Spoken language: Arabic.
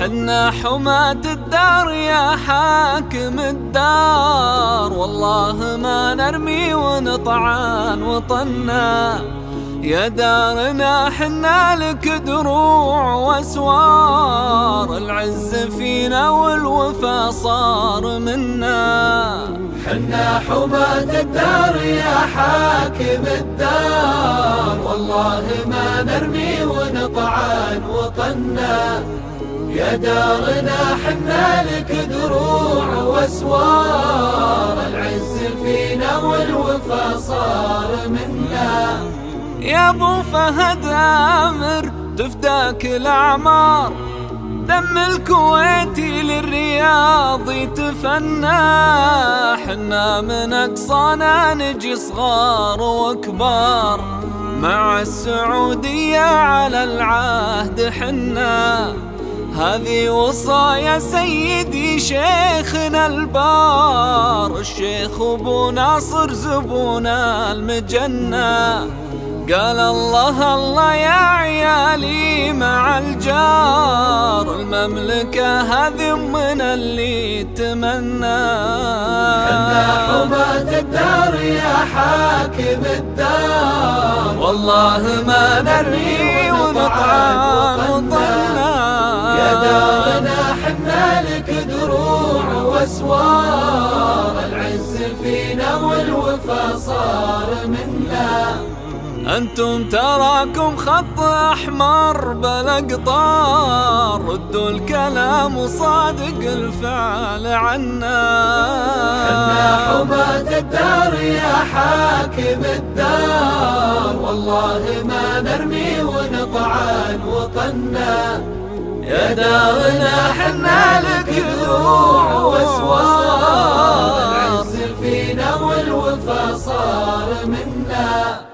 حنا حماة الدار يا حاكم الدار. والله ما نرمي ونطعن وطنا. يا دارنا حنا لك دروع وأسوار. العز فينا والوفا صار منا. حنا حماة الدار يا حاكم الدار. والله ما نرمي ونطعن وطنا. يا دارنا حنا لك دروع واسوار العز فينا والوفا صار منا. يا أبو فهد آمر تفداك الأعمار. دم الكويتي للرياض يتفنى حنا من أقصانا نجي صغار وكبار. مع السعودية على العهد حنا. هذه وصايا سيدي شيخنا البار الشيخ أبو ناصر زبونا المجنة. قال الله الله يا عيالي مع الجار المملكة هذه من اللي تمنى. حنا حماة الدار يا حاكم الدار. والله ما نرمي ونطعن وطنا لك دروع واسوار العز فينا والوفا صار منا. أنتم تراكم خط أحمر بالاقطار ردوا الكلام وصادق الفعل عنا. حنا حماة الدار يا حاكم الدار والله ما نرمي ونطعن وطنا يا دارنا حنا الجذوع وسوار العز فينا والوفا صار منا.